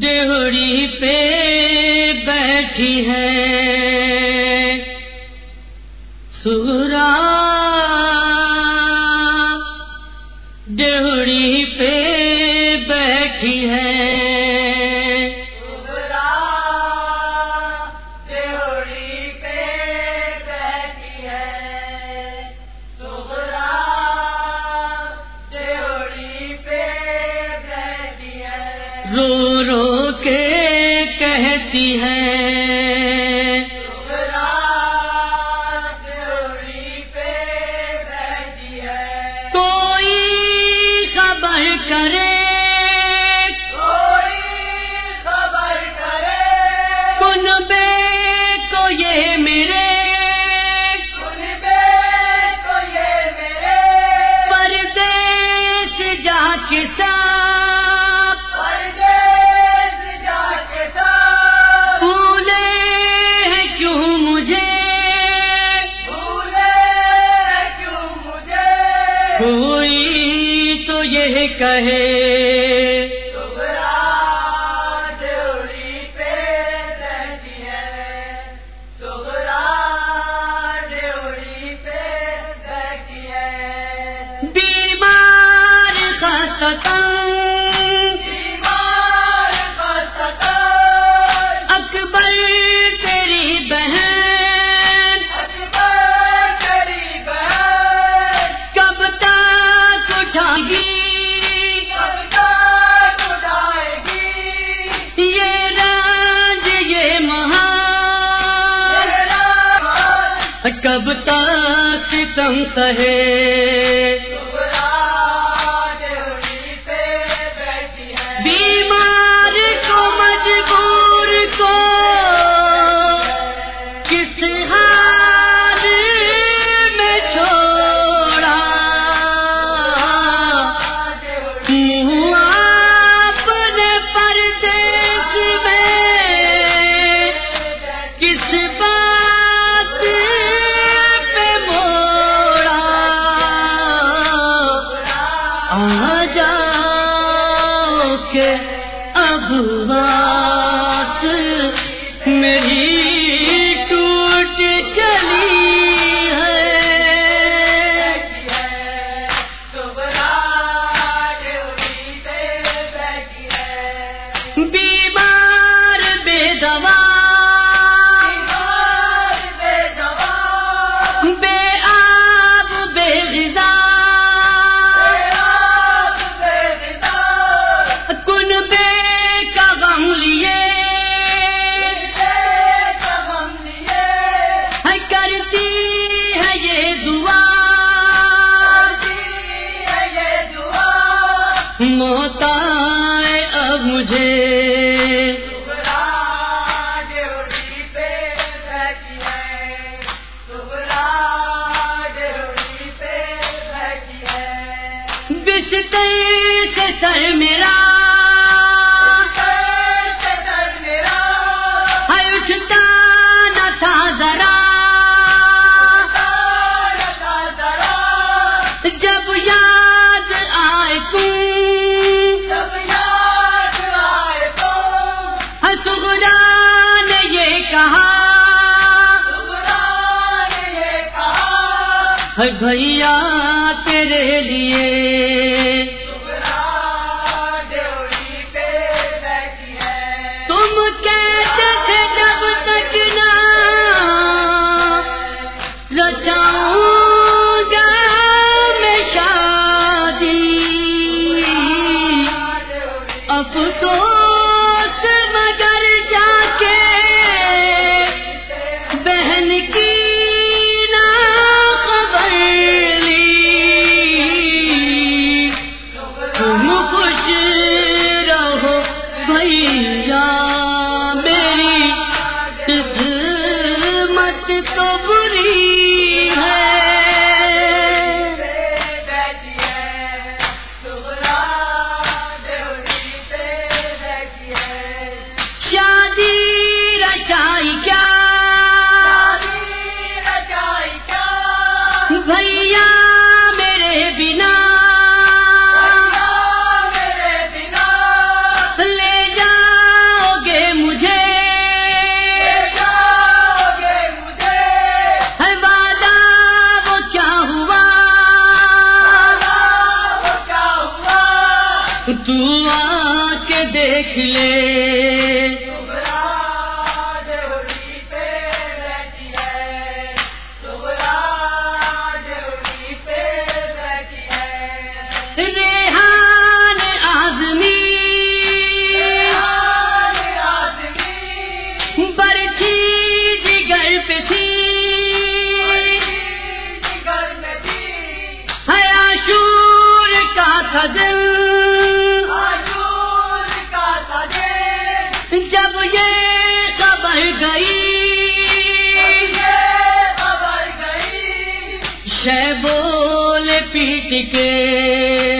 دیہڑی پہ بیٹھی ہے سہرا کے کیوں مجھے؟ کوئی تو یہ کہے کب تک ستم سہے۔ بات کرتی ہے دعا۔ موتا اب مجھے۔ بستر سر میرا۔ بھیا تیرے لیے۔ تم کیسے جب تک نہ رچاؤ تو دیکھ لے۔ بول پیٹ کے۔